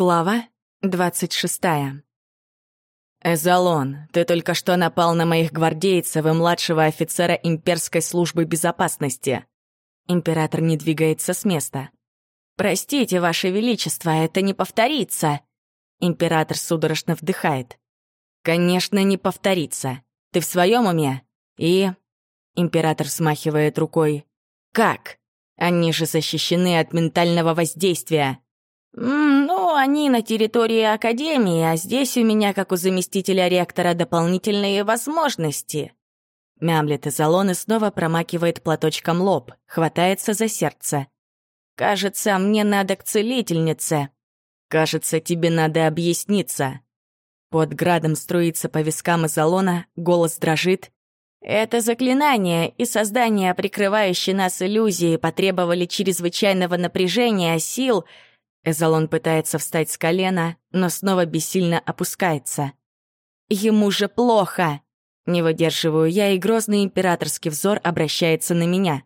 Глава двадцать шестая. «Эзолон, ты только что напал на моих гвардейцев и младшего офицера имперской службы безопасности». Император не двигается с места. «Простите, Ваше Величество, это не повторится!» Император судорожно вдыхает. «Конечно, не повторится. Ты в своем уме? И...» Император смахивает рукой. «Как? Они же защищены от ментального воздействия!» «Ну, они на территории Академии, а здесь у меня, как у заместителя ректора, дополнительные возможности». Мямлет из и снова промакивает платочком лоб, хватается за сердце. «Кажется, мне надо к целительнице». «Кажется, тебе надо объясниться». Под градом струится по вискам из голос дрожит. «Это заклинание и создание, прикрывающее нас иллюзии, потребовали чрезвычайного напряжения, сил, Эзолон пытается встать с колена, но снова бессильно опускается. «Ему же плохо!» Не выдерживаю я, и грозный императорский взор обращается на меня.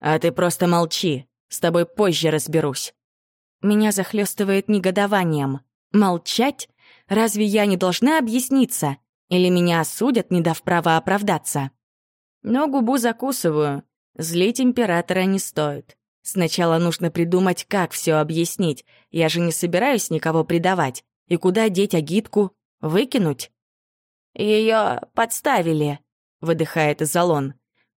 «А ты просто молчи, с тобой позже разберусь». Меня захлестывает негодованием. Молчать? Разве я не должна объясниться? Или меня осудят, не дав права оправдаться? Но губу закусываю. Злить императора не стоит. Сначала нужно придумать, как все объяснить. Я же не собираюсь никого предавать. И куда деть агитку? Выкинуть? Ее подставили, выдыхает Изолон.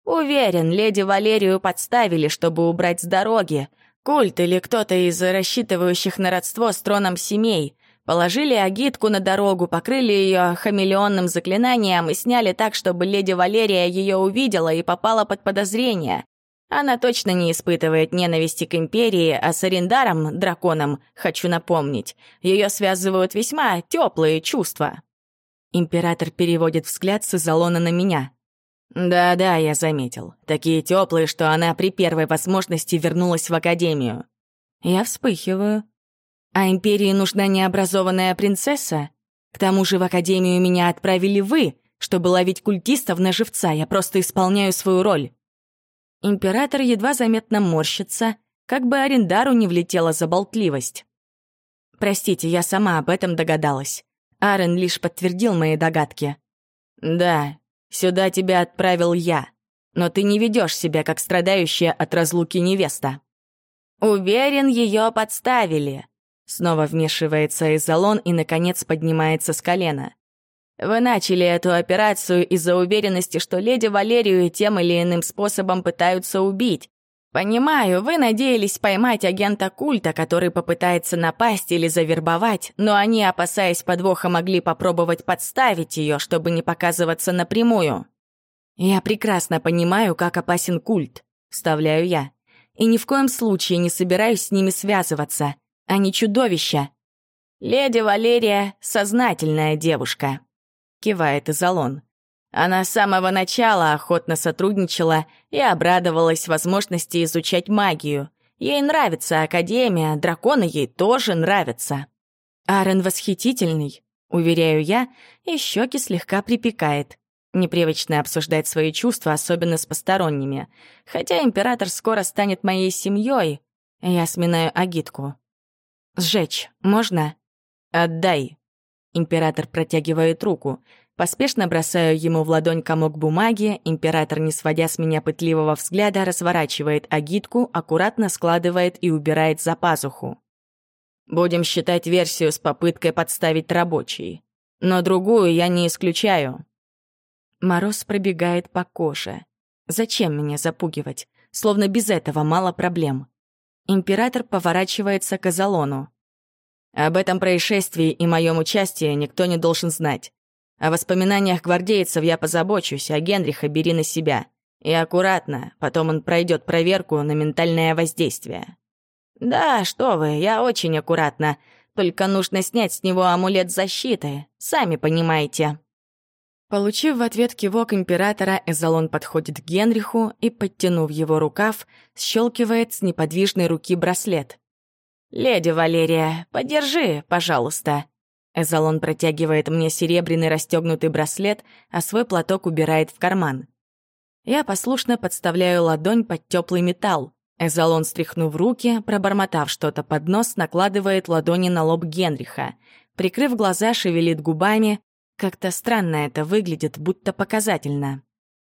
Уверен, леди Валерию подставили, чтобы убрать с дороги. Культ или кто-то из рассчитывающих на родство с троном семей. Положили агитку на дорогу, покрыли ее хамелеонным заклинанием и сняли так, чтобы леди Валерия ее увидела и попала под подозрение. Она точно не испытывает ненависти к Империи, а с Арендаром, драконом, хочу напомнить, ее связывают весьма теплые чувства. Император переводит взгляд с Изолона на меня. «Да-да, я заметил. Такие теплые, что она при первой возможности вернулась в Академию». Я вспыхиваю. «А Империи нужна необразованная принцесса? К тому же в Академию меня отправили вы, чтобы ловить культистов на живца. Я просто исполняю свою роль». Император едва заметно морщится, как бы Арендару не влетела за болтливость. Простите, я сама об этом догадалась. Арен лишь подтвердил мои догадки. «Да, сюда тебя отправил я, но ты не ведешь себя как страдающая от разлуки невеста». «Уверен, ее подставили», Снова вмешивается Изолон и, наконец, поднимается с колена. Вы начали эту операцию из-за уверенности, что леди Валерию тем или иным способом пытаются убить. Понимаю, вы надеялись поймать агента культа, который попытается напасть или завербовать, но они, опасаясь подвоха, могли попробовать подставить ее, чтобы не показываться напрямую. Я прекрасно понимаю, как опасен культ, вставляю я. И ни в коем случае не собираюсь с ними связываться. Они чудовища. Леди Валерия — сознательная девушка. — кивает Изолон. Она с самого начала охотно сотрудничала и обрадовалась возможности изучать магию. Ей нравится Академия, драконы ей тоже нравятся. Арен восхитительный, уверяю я, и щеки слегка припекает. Непривычно обсуждать свои чувства, особенно с посторонними. Хотя император скоро станет моей семьей, я сминаю агитку. «Сжечь можно?» «Отдай», Император протягивает руку. Поспешно бросаю ему в ладонь комок бумаги, император, не сводя с меня пытливого взгляда, разворачивает агитку, аккуратно складывает и убирает за пазуху. Будем считать версию с попыткой подставить рабочий. Но другую я не исключаю. Мороз пробегает по коже. Зачем меня запугивать? Словно без этого мало проблем. Император поворачивается к Азалону. Об этом происшествии и моем участии никто не должен знать. О воспоминаниях гвардейцев я позабочусь, а Генриха бери на себя. И аккуратно, потом он пройдет проверку на ментальное воздействие. Да, что вы, я очень аккуратно. Только нужно снять с него амулет защиты, сами понимаете. Получив в ответ кивок императора, Эзолон подходит к Генриху и, подтянув его рукав, щелкивает с неподвижной руки браслет. «Леди Валерия, подержи, пожалуйста». Эзолон протягивает мне серебряный расстегнутый браслет, а свой платок убирает в карман. Я послушно подставляю ладонь под теплый металл. Эзолон, стряхнув руки, пробормотав что-то под нос, накладывает ладони на лоб Генриха. Прикрыв глаза, шевелит губами. Как-то странно это выглядит, будто показательно.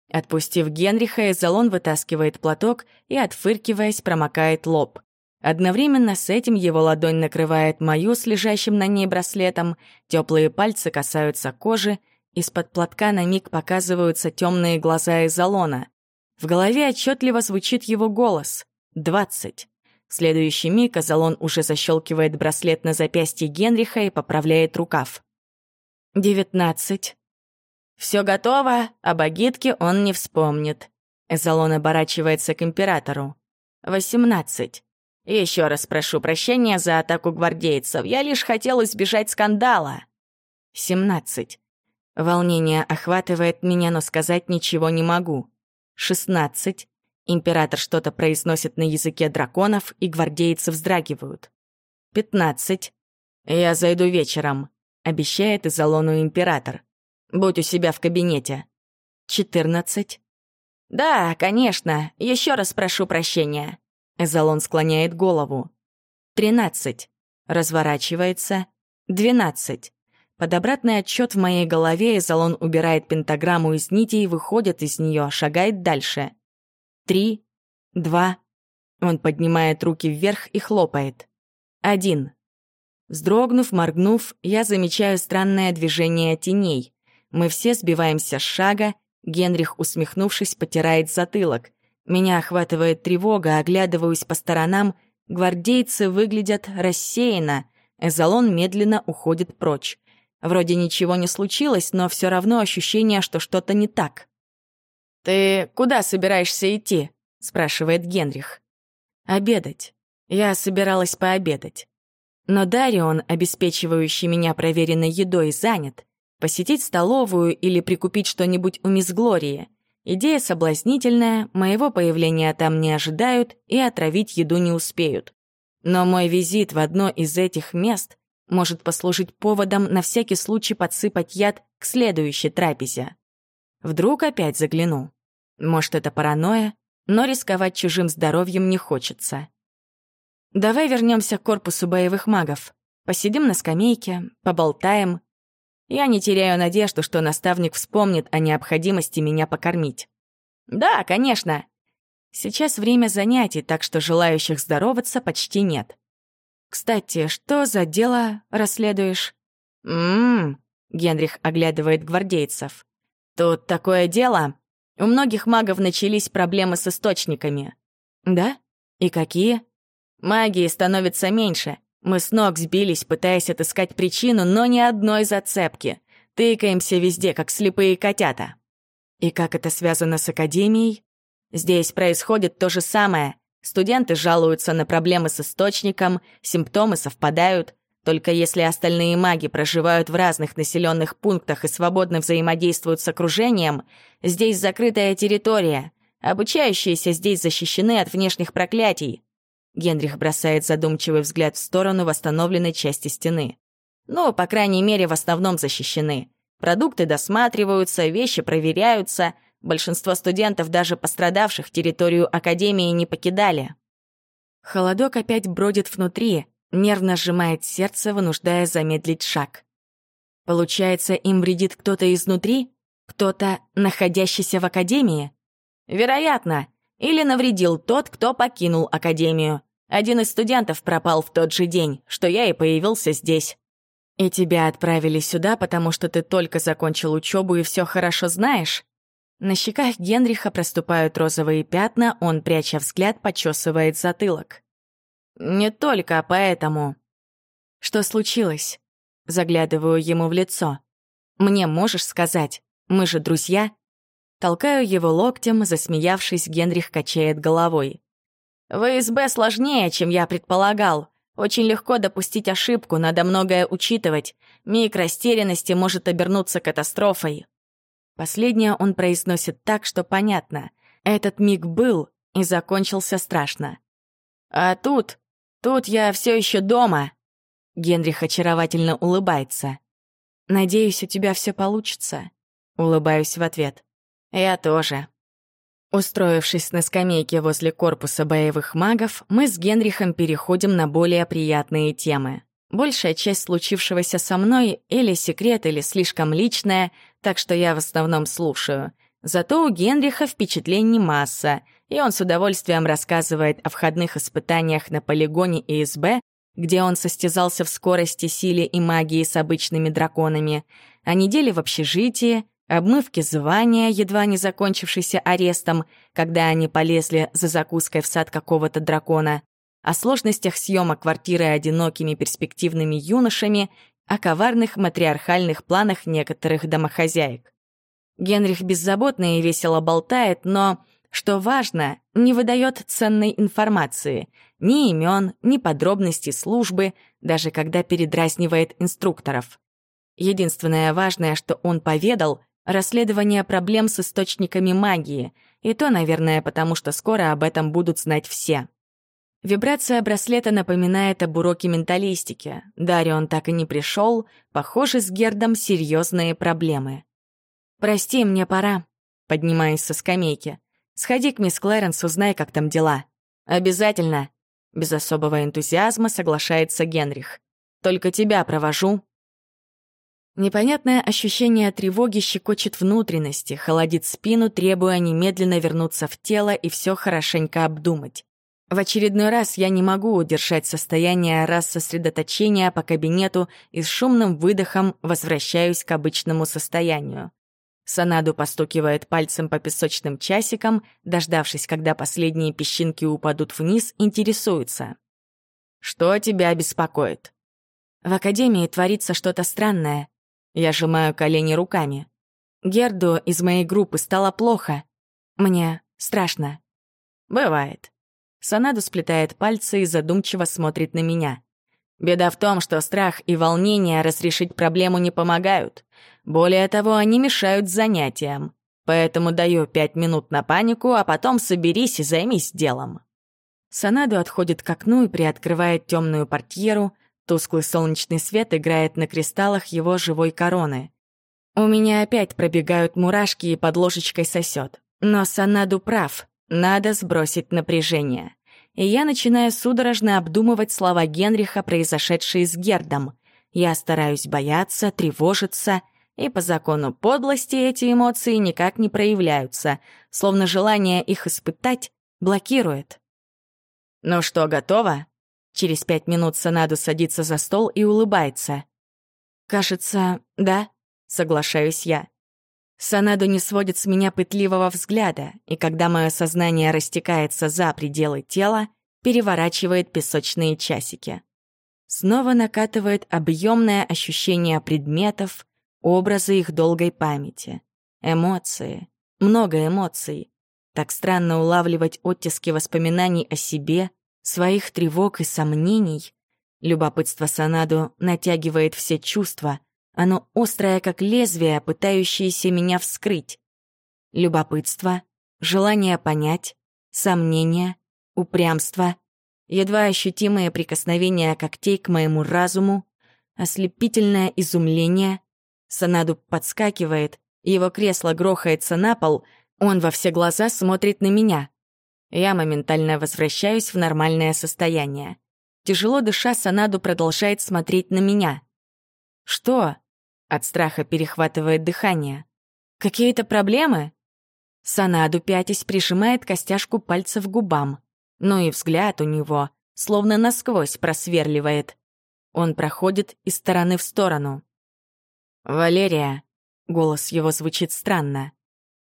Отпустив Генриха, Эзолон вытаскивает платок и, отфыркиваясь, промокает лоб. Одновременно с этим его ладонь накрывает мою с лежащим на ней браслетом, теплые пальцы касаются кожи, из-под платка на миг показываются темные глаза Эзолона. В голове отчетливо звучит его голос. «Двадцать». В следующий миг Азалон уже защелкивает браслет на запястье Генриха и поправляет рукав. «Девятнадцать». Все готово, а багитке он не вспомнит. Эзолон оборачивается к императору. «Восемнадцать. Еще раз прошу прощения за атаку гвардейцев. Я лишь хотел избежать скандала». «Семнадцать. Волнение охватывает меня, но сказать ничего не могу. Шестнадцать. Император что-то произносит на языке драконов, и гвардейцы вздрагивают. Пятнадцать. «Я зайду вечером», — обещает Изолону император. «Будь у себя в кабинете». Четырнадцать. «Да, конечно. Еще раз прошу прощения». Эзолон склоняет голову. Тринадцать. Разворачивается. Двенадцать. Под обратный отчет в моей голове Эзолон убирает пентаграмму из нити и выходит из нее, шагает дальше. Три. Два. Он поднимает руки вверх и хлопает. Один. Вздрогнув, моргнув, я замечаю странное движение теней. Мы все сбиваемся с шага, Генрих, усмехнувшись, потирает затылок. Меня охватывает тревога, оглядываюсь по сторонам. Гвардейцы выглядят рассеянно. Эзолон медленно уходит прочь. Вроде ничего не случилось, но все равно ощущение, что что-то не так. «Ты куда собираешься идти?» — спрашивает Генрих. «Обедать. Я собиралась пообедать. Но Дарион, обеспечивающий меня проверенной едой, занят. Посетить столовую или прикупить что-нибудь у мисс Глории. Идея соблазнительная, моего появления там не ожидают и отравить еду не успеют. Но мой визит в одно из этих мест может послужить поводом на всякий случай подсыпать яд к следующей трапезе. Вдруг опять загляну. Может, это паранойя, но рисковать чужим здоровьем не хочется. Давай вернемся к корпусу боевых магов. Посидим на скамейке, поболтаем, я не теряю надежду, что наставник вспомнит о необходимости меня покормить. Да, конечно. Сейчас время занятий, так что желающих здороваться почти нет. Кстати, что за дело расследуешь? Ммм, Генрих оглядывает гвардейцев. Тут такое дело. У многих магов начались проблемы с источниками. Да? И какие? Магии становится меньше, мы с ног сбились, пытаясь отыскать причину, но ни одной зацепки. Тыкаемся везде, как слепые котята. И как это связано с Академией? Здесь происходит то же самое. Студенты жалуются на проблемы с источником, симптомы совпадают. Только если остальные маги проживают в разных населенных пунктах и свободно взаимодействуют с окружением, здесь закрытая территория. Обучающиеся здесь защищены от внешних проклятий. Генрих бросает задумчивый взгляд в сторону восстановленной части стены. Ну, по крайней мере, в основном защищены. Продукты досматриваются, вещи проверяются. Большинство студентов, даже пострадавших, территорию Академии не покидали. Холодок опять бродит внутри, нервно сжимает сердце, вынуждая замедлить шаг. Получается, им вредит кто-то изнутри? Кто-то, находящийся в Академии? Вероятно. Или навредил тот, кто покинул Академию. Один из студентов пропал в тот же день, что я и появился здесь. И тебя отправили сюда, потому что ты только закончил учебу и все хорошо знаешь? На щеках Генриха проступают розовые пятна, он, пряча взгляд, почесывает затылок. Не только поэтому. Что случилось? Заглядываю ему в лицо. Мне можешь сказать? Мы же друзья. Толкаю его локтем, засмеявшись, Генрих качает головой. «В ИСБ сложнее, чем я предполагал. Очень легко допустить ошибку, надо многое учитывать. Миг растерянности может обернуться катастрофой». Последнее он произносит так, что понятно. Этот миг был и закончился страшно. «А тут... тут я все еще дома!» Генрих очаровательно улыбается. «Надеюсь, у тебя все получится». Улыбаюсь в ответ. «Я тоже». Устроившись на скамейке возле корпуса боевых магов, мы с Генрихом переходим на более приятные темы. Большая часть случившегося со мной или секрет, или слишком личная, так что я в основном слушаю. Зато у Генриха впечатлений масса, и он с удовольствием рассказывает о входных испытаниях на полигоне ИСБ, где он состязался в скорости, силе и магии с обычными драконами, о неделе в общежитии, обмывке звания, едва не закончившейся арестом, когда они полезли за закуской в сад какого-то дракона, о сложностях съема квартиры одинокими перспективными юношами, о коварных матриархальных планах некоторых домохозяек. Генрих беззаботно и весело болтает, но, что важно, не выдает ценной информации, ни имен, ни подробностей службы, даже когда передразнивает инструкторов. Единственное важное, что он поведал — Расследование проблем с источниками магии. И то, наверное, потому что скоро об этом будут знать все. Вибрация браслета напоминает об уроке менталистики. Дарион так и не пришел. Похоже, с Гердом серьезные проблемы. «Прости, мне пора», — поднимаясь со скамейки. «Сходи к мисс Клэренс, узнай, как там дела». «Обязательно», — без особого энтузиазма соглашается Генрих. «Только тебя провожу». Непонятное ощущение тревоги щекочет внутренности, холодит спину, требуя немедленно вернуться в тело и все хорошенько обдумать. В очередной раз я не могу удержать состояние рассосредоточения по кабинету и с шумным выдохом возвращаюсь к обычному состоянию. Санаду постукивает пальцем по песочным часикам, дождавшись, когда последние песчинки упадут вниз, интересуется. «Что тебя беспокоит?» «В Академии творится что-то странное. Я сжимаю колени руками. Герду из моей группы стало плохо. Мне страшно. Бывает. Санаду сплетает пальцы и задумчиво смотрит на меня. Беда в том, что страх и волнение разрешить проблему не помогают. Более того, они мешают занятиям. Поэтому даю пять минут на панику, а потом соберись и займись делом. Санаду отходит к окну и приоткрывает темную портьеру, Тусклый солнечный свет играет на кристаллах его живой короны. У меня опять пробегают мурашки и под ложечкой сосет. Но Санаду прав, надо сбросить напряжение. И я начинаю судорожно обдумывать слова Генриха, произошедшие с Гердом. Я стараюсь бояться, тревожиться, и по закону подлости эти эмоции никак не проявляются, словно желание их испытать блокирует. «Ну что, готово?» Через пять минут Санаду садится за стол и улыбается. «Кажется, да», — соглашаюсь я. Санаду не сводит с меня пытливого взгляда, и когда мое сознание растекается за пределы тела, переворачивает песочные часики. Снова накатывает объемное ощущение предметов, образы их долгой памяти. Эмоции. Много эмоций. Так странно улавливать оттиски воспоминаний о себе — своих тревог и сомнений. Любопытство Санаду натягивает все чувства, оно острое, как лезвие, пытающееся меня вскрыть. Любопытство, желание понять, сомнение, упрямство, едва ощутимые прикосновения когтей к моему разуму, ослепительное изумление. Санаду подскакивает, его кресло грохается на пол, он во все глаза смотрит на меня. Я моментально возвращаюсь в нормальное состояние. Тяжело дыша, Санаду продолжает смотреть на меня. «Что?» — от страха перехватывает дыхание. «Какие-то проблемы?» Санаду, пятясь, прижимает костяшку пальца в губам. Ну и взгляд у него словно насквозь просверливает. Он проходит из стороны в сторону. «Валерия», — голос его звучит странно.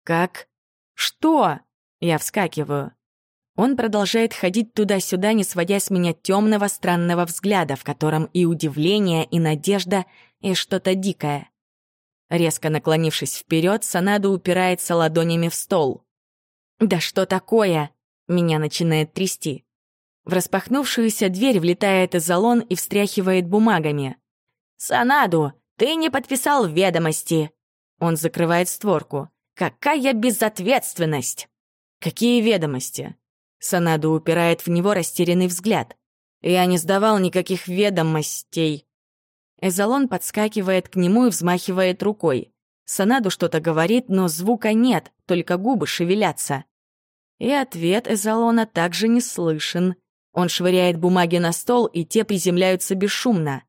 «Как? Что?» Я вскакиваю. Он продолжает ходить туда-сюда, не сводя с меня темного странного взгляда, в котором и удивление, и надежда, и что-то дикое. Резко наклонившись вперед, Санаду упирается ладонями в стол. «Да что такое?» Меня начинает трясти. В распахнувшуюся дверь влетает Изолон и встряхивает бумагами. «Санаду, ты не подписал ведомости!» Он закрывает створку. «Какая безответственность!» «Какие ведомости?» Санаду упирает в него растерянный взгляд. «Я не сдавал никаких ведомостей». Эзолон подскакивает к нему и взмахивает рукой. Санаду что-то говорит, но звука нет, только губы шевелятся. И ответ Эзолона также не слышен. Он швыряет бумаги на стол, и те приземляются бесшумно.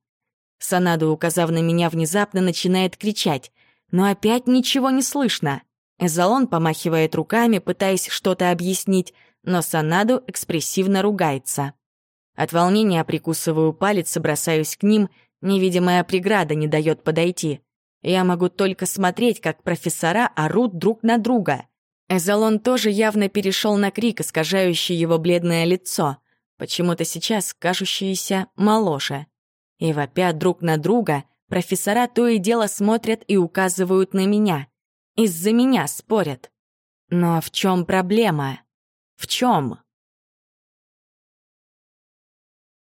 Санаду, указав на меня, внезапно начинает кричать, но опять ничего не слышно. Эзолон помахивает руками, пытаясь что-то объяснить, но Санаду экспрессивно ругается. От волнения прикусываю палец и бросаюсь к ним, невидимая преграда не дает подойти. Я могу только смотреть, как профессора орут друг на друга. Эзолон тоже явно перешел на крик, искажающий его бледное лицо, почему-то сейчас кажущееся моложе. И вопя друг на друга, профессора то и дело смотрят и указывают на меня. Из-за меня спорят. Но в чем проблема? В чем?